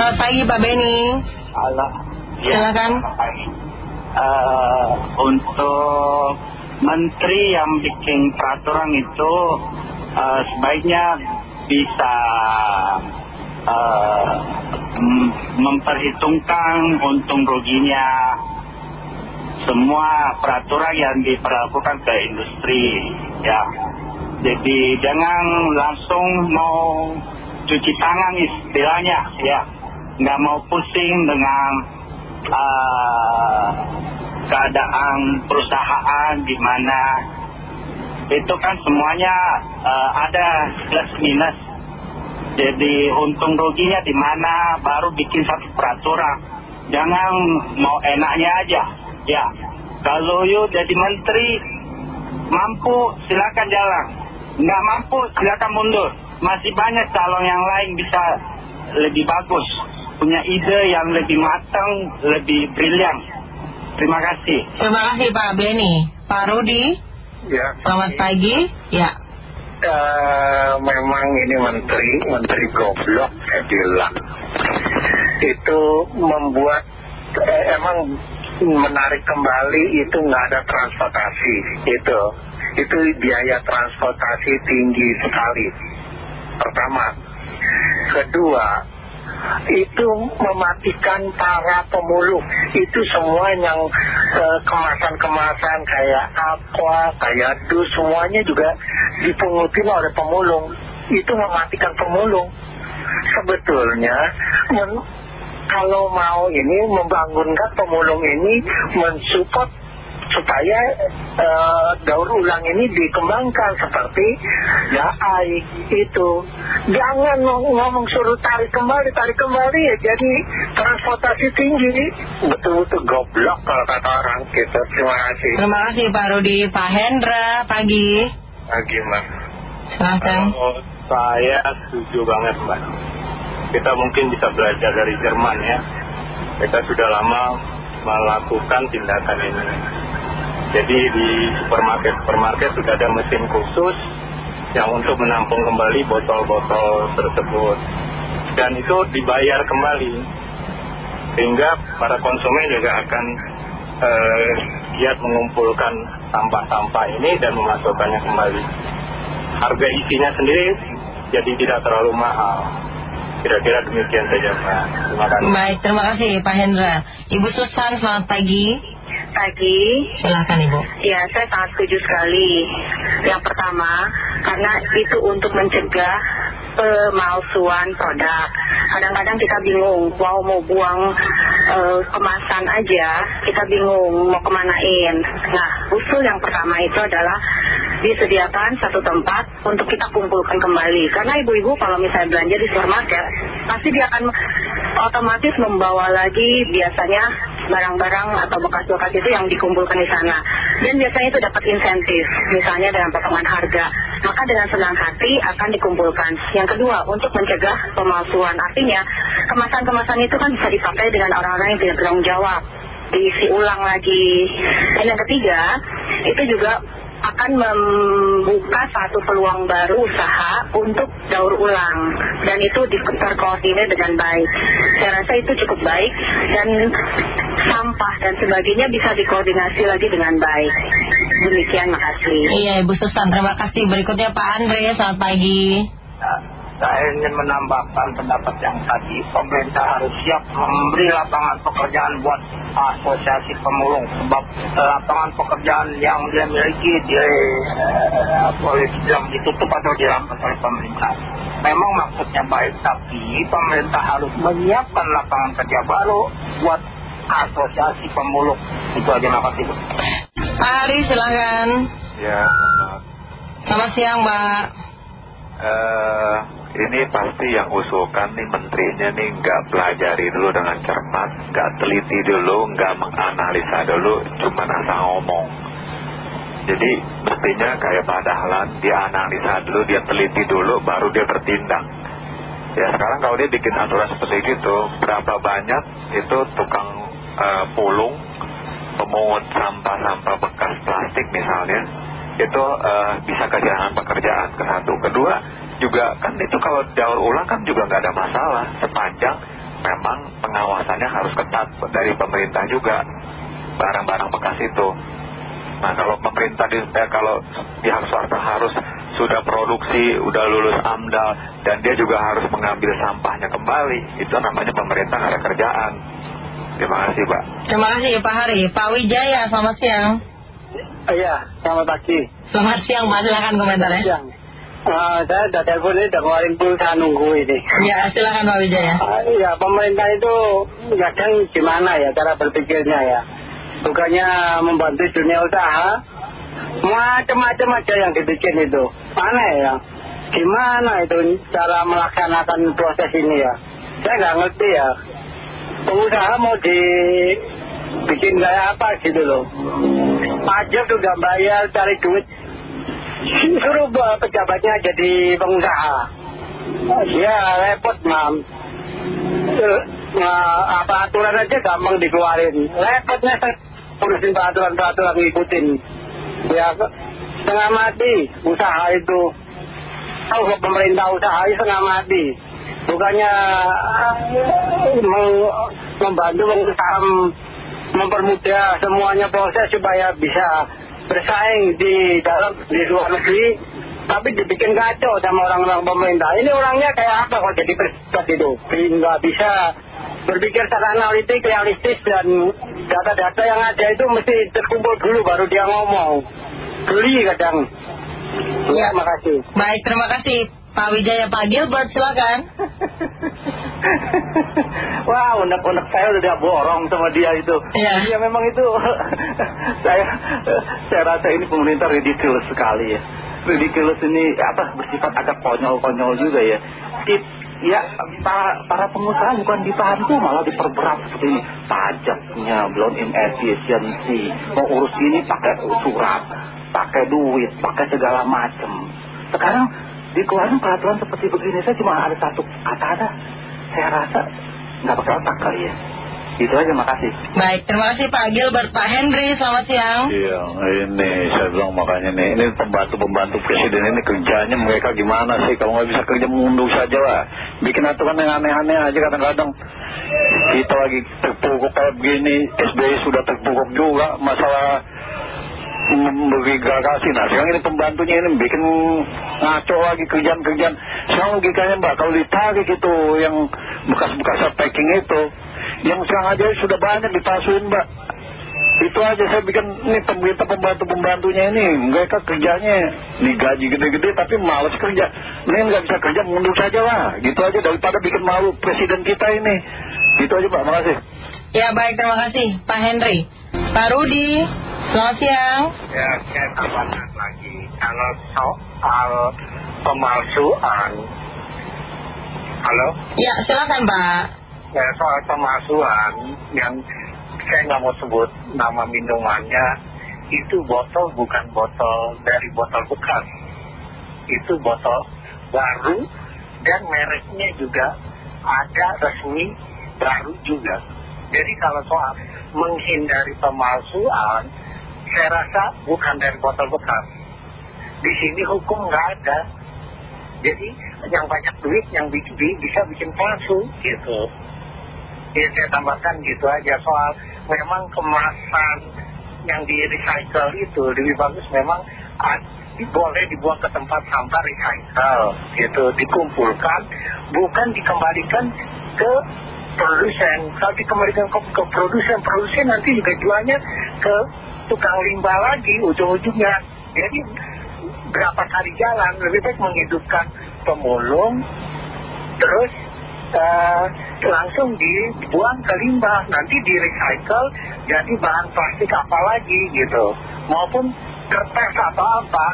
Selamat pagi Pak Beni. Halo. Silakan. Uh, untuk menteri yang bikin peraturan itu uh, sebaiknya bisa uh, memperhitungkan untung ruginya semua peraturan yang diperlakukan ke industri ya jadi jangan langsung mau cuci tangan istilahnya ya nggak mau pusing dengan uh, keadaan perusahaan gimana. Itu kan semuanya uh, ada plus minus. Jadi untung ruginya di mana baru bikin satu peraturan. Jangan mau enaknya aja. Ya kalau you jadi menteri mampu silakan jalan. Nggak mampu silakan mundur. Masih banyak calon yang lain bisa lebih bagus punya ide yang lebih matang lebih brilian terima kasih. Terima kasih Pak Beni Pak Rudi ya. selamat pagi. Ya. Uh, memang ini menteri menteri goblok saya bilang itu membuat eh, emang menarik kembali itu nggak ada transportasi itu. Itu biaya transportasi tinggi sekali. Pertama. Kedua itu mematikan para pemulung. Itu semua yang eh, kemasan-kemasan kayak aqua, kayak dus semuanya juga dipungutin oleh pemulung. Itu mematikan pemulung. Sebetulnya kalau mau ini membangunkan pemulung ini mensupport supaya uh, daur ulang ini dikembangkan seperti AI itu. Jangan ngomong suruh tarik kembali tarik kembali ya jadi transportasi tinggi. Betul-betul goblok kalau kata orang gitu. Terima kasih. Terima kasih Pak Rudi. Pak Hendra pagi. Pagi mbak. Silahkan saya setuju banget mbak. Kita mungkin bisa belajar dari Jerman ya. Kita sudah lama melakukan tindakan ini jadi di supermarket-supermarket sudah ada mesin khusus yang untuk menampung kembali botol-botol tersebut dan itu dibayar kembali sehingga para konsumen juga akan eh, giat mengumpulkan sampah-sampah ini dan memasukkannya kembali harga isinya sendiri jadi tidak terlalu mahal Kira-kira demikian saja Pak. Terima kasih. Baik, terima kasih Pak Hendra. Ibu Susan, selamat pagi. Pagi. Silakan Ibu. Ya, saya sangat setuju sekali. Yang pertama, karena itu untuk mencegah pemalsuan produk. Kadang-kadang kita bingung, wow mau buang uh, kemasan aja, kita bingung mau kemanain. Nah, usul yang pertama itu adalah disediakan satu tempat untuk kita kumpulkan kembali. Karena ibu-ibu kalau misalnya belanja di supermarket, pasti dia akan otomatis membawa lagi biasanya barang-barang atau bekas-bekas itu yang dikumpulkan di sana. Dan biasanya itu dapat insentif, misalnya dengan potongan harga. Maka dengan senang hati akan dikumpulkan. Yang kedua, untuk mencegah pemalsuan. Artinya, kemasan-kemasan itu kan bisa dipakai dengan orang-orang yang tidak bertanggung jawab diisi ulang lagi. Dan yang ketiga, itu juga akan membuka satu peluang baru usaha untuk daur ulang. Dan itu terkoordinir dengan baik. Saya rasa itu cukup baik dan sampah dan sebagainya bisa dikoordinasi lagi dengan baik. Demikian makasih iya Ibu Susan. Terima kasih. Berikutnya Pak Andre. Selamat pagi saya ingin menambahkan pendapat yang tadi. Pemerintah harus siap memberi lapangan pekerjaan buat asosiasi pemulung. Sebab lapangan pekerjaan yang dia miliki dia eh, boleh dibilang ditutup atau dirampas oleh pemerintah. Memang maksudnya baik tapi pemerintah harus menyiapkan lapangan kerja baru buat asosiasi pemulung. Itu aja. Makasih Bu. Pak Ari silahkan ya selamat. Selamat siang Mbak uh, ini pasti yang usulkan nih menterinya nih nggak pelajari dulu dengan cermat, nggak teliti dulu, nggak menganalisa dulu, cuma asal ngomong. Jadi mestinya kayak Pak Dahlan, dia analisa dulu, dia teliti dulu, baru dia bertindak. Ya sekarang kalau dia bikin aturan seperti gitu, berapa banyak itu tukang uh, pulung, pemungut sampah-sampah bekas plastik misalnya, itu eh, bisa kehilangan pekerjaan. Ke satu. Kedua juga kan itu kalau daur ulang kan juga nggak ada masalah. Sepanjang memang pengawasannya harus ketat dari pemerintah juga barang-barang bekas itu. Nah kalau pemerintah di, eh, kalau pihak swasta harus sudah produksi udah lulus AMDAL dan dia juga harus mengambil sampahnya kembali itu namanya pemerintah ada kerjaan. Terima kasih Pak. Terima kasih Pak Hari. Pak Wijaya, selamat siang. Iya, selamat pagi. Selamat siang Pak, silakan komentarnya. Siang. Eh, saya udah telepon ini, udah ngeluarin pulsa nunggu ini. Ya, silakan Pak Wijaya. Ah, Iya, pemerintah itu kadang gimana ya cara berpikirnya ya. Bukannya membantu dunia usaha, macam-macam aja yang dibikin itu. Aneh ya. Gimana itu cara melaksanakan proses ini ya. Saya nggak ngerti ya. Pengusaha mau dibikin kayak apa gitu loh. Pajak juga bayar, cari duit. Suruh pejabatnya jadi pengusaha. Ya repot mam. Nah, apa aturan aja gampang dikeluarin. Repotnya urusin peraturan-peraturan ngikutin. Ya setengah mati usaha itu. Tahu pemerintah usaha itu setengah mati. Bukannya eh, meng- membantu pengusaha mempermudah semuanya proses supaya bisa bersaing di dalam di luar negeri tapi dibikin kacau sama orang-orang pemerintah. Ini orangnya kayak apa kok jadi presiden itu? Nggak bisa berpikir secara analitik realistis dan data-data yang ada itu mesti terkumpul dulu baru dia ngomong. Geli kadang. Ya. makasih. Baik, terima kasih. Pak Wijaya. Pak Gilbert, silakan. Wah, unek-unek saya udah borong sama dia itu. Iya. Iya, memang itu. saya saya rasa ini pemerintah ridiculous sekali ya. Ridiculous ini apa bersifat agak konyol-konyol juga ya. It, ya para, para pengusaha bukan dibantu malah diperberat seperti ini. Pajaknya belum in efficiency. Mau urus ini pakai surat, pakai duit, pakai segala macam. Sekarang dikeluarin peraturan seperti begini saya cuma ada satu kata ada saya rasa nggak pakai otak kali ya itu aja makasih Baik, terima kasih Pak Gilbert. Pak Henry, selamat siang. Iya, ini saya bilang makanya nih, ini pembantu-pembantu presiden ini kerjanya mereka gimana sih? Kalau nggak bisa kerja mundur saja lah. Bikin aturan yang aneh-aneh aja kadang-kadang. Kita lagi terpuruk kayak begini, SBY sudah terpuruk juga masalah memberi garasi. Nah sekarang ini pembantunya ini bikin ngaco lagi kerjaan-kerjaan. Sekarang logikanya mbak, kalau ditarik itu yang bekas-bekas packing itu, yang sekarang aja sudah banyak dipasuin mbak. Itu aja saya bikin ini pemerintah pembantu-pembantunya ini mereka kerjanya digaji gede-gede tapi males kerja. Mending nggak bisa kerja mundur saja lah. Gitu aja daripada bikin malu presiden kita ini. Gitu aja Pak, makasih. Ya, baik, terima kasih Pak Henry. Pak Rudi, selamat siang. ya saya tambahkan lagi kalau soal pemalsuan halo? Ya, silakan Pak. ya soal pemalsuan yang saya nggak mau sebut nama minumannya itu botol bukan botol dari botol bekas. Itu botol baru dan mereknya juga ada resmi baru juga. Jadi kalau soal menghindari pemalsuan saya rasa bukan dari botol bekas. Di sini hukum nggak ada. Jadi yang banyak duit yang bikin, bisa bikin palsu. Gitu. Ya saya tambahkan gitu aja. Soal memang kemasan yang di recycle itu lebih bagus memang ah, boleh dibuang ke tempat sampah recycle gitu. Dikumpulkan bukan dikembalikan ke produsen. Kalau dikembalikan ke, ke produsen produsen nanti juga jualnya ke tukang limbah lagi ujung-ujungnya. Jadi berapa kali jalan lebih baik menghidupkan pemulung terus eh, langsung dibuang ke limbah. Nanti di recycle jadi bahan plastik apa lagi gitu. Maupun kertas atau apa.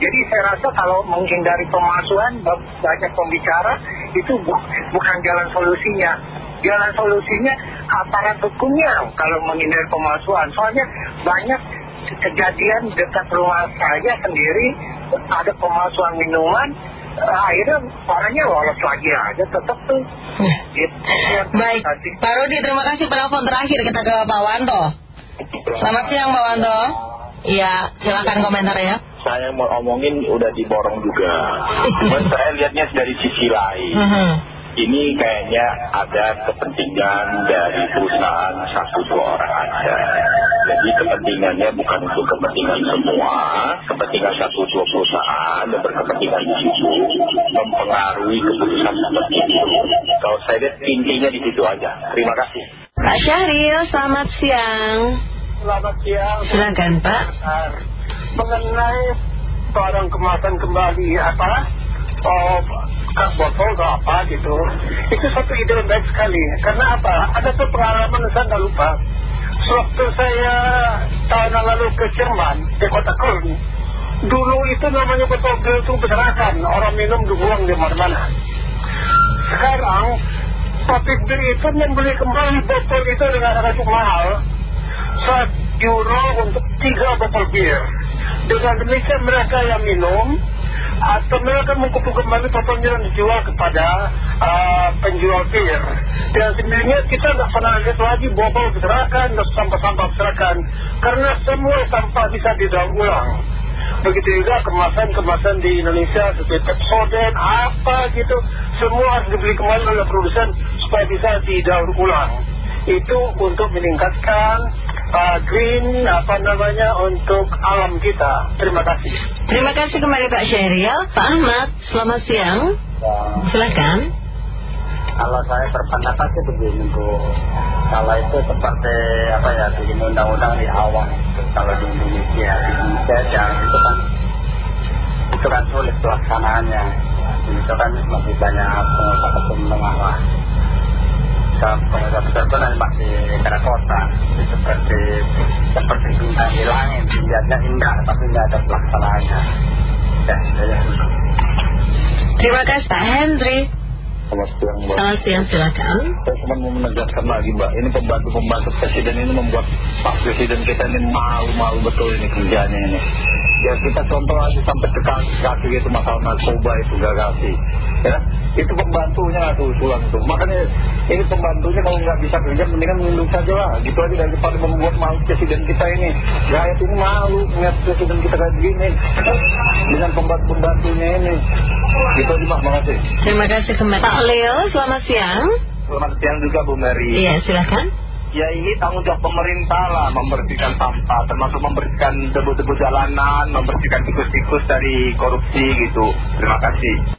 Jadi saya rasa kalau menghindari pemalsuan ba- banyak pembicara itu bu- bukan jalan solusinya. Jalan solusinya aparat hukumnya kalau menghindari pemalsuan. Soalnya banyak kejadian dekat rumah saya sendiri ada pemalsuan minuman eh, akhirnya orangnya lolos lagi aja tetap tuh gitu. Ya, Baik, terima kasih. Pak Rudi, terima kasih penelpon terakhir kita ke Pak Wanto. Selamat siang Pak Wanto. Iya, silakan komentar ya. Saya mau omongin udah diborong juga. Cuman saya lihatnya dari sisi lain. Mhm. Ini kayaknya ada kepentingan dari perusahaan satu dua orang aja. Jadi kepentingannya bukan untuk kepentingan semua, kepentingan satu dua perusahaan yang berkepentingan di situ mempengaruhi keputusan seperti itu. Kalau saya lihat intinya di situ aja. Terima kasih. Pak Syahril, selamat siang. Selamat siang. Silakan Pak. Mengenai barang kemasan kembali apa? Oh, kan botol atau apa gitu. Itu satu ide yang baik sekali. Karena apa? Ada tuh pengalaman saya nggak lupa. Sewaktu saya tahun lalu ke Jerman, di kota Köln. Dulu itu namanya botol itu berserakan. Orang minum dibuang di mana-mana. Sekarang, pabrik bir itu membeli kembali botol itu dengan harga cukup mahal. 1 euro untuk 3 botol bir. Dengan demikian mereka yang minum atau mereka mengkumpul kembali dan dijual kepada uh, penjual bir. Dan sebenarnya kita nggak pernah lihat lagi botol berserakan dan sampah-sampah berserakan karena semua sampah bisa didaur ulang. Begitu juga kemasan-kemasan di Indonesia seperti Pepsodent, apa gitu, semua harus dibeli kembali oleh produsen supaya bisa didaur ulang. Itu untuk meningkatkan uh, green apa namanya untuk alam kita. Terima kasih. Terima kasih kembali Pak Syahril. Pak Ahmad, selamat siang. Silakan. Kalau saya berpendapat sih begini Bu Kalau itu seperti apa ya di undang-undang di awal Kalau di Indonesia Di Indonesia yang itu kan Itu kan sulit pelaksanaannya Itu kan masih banyak pengusaha menengah lah pengusaha besar pun masih kena kota seperti Seperti bintang di langit Dilihatnya indah tapi tidak ada pelaksanaannya Ya, ya. Terima kasih Pak Henry. Selamat siang Mbak. Selamat siang, silakan. Saya cuma mau menegaskan lagi Mbak, ini pembantu-pembantu presiden ini membuat Pak Presiden kita ini malu-malu betul ini kerjanya ini. Ya kita contoh aja sampai ke kaki, itu masalah narkoba itu garasi. Ya, itu pembantunya tuh usulan tuh. Makanya ini pembantunya kalau nggak bisa kerja mendingan mundur saja lah. Gitu aja daripada membuat malu presiden kita ini. Rakyat ini malu melihat presiden kita kayak begini. Dengan pembantu-pembantunya ini. Gitu aja Mbak, makasih. Terima kasih kembali. Pak Leo, selamat siang. Selamat siang juga Bu Mary. Iya, silakan. Ya ini tanggung jawab pemerintah lah membersihkan sampah, termasuk membersihkan debu-debu jalanan, membersihkan tikus-tikus dari korupsi gitu. Terima kasih.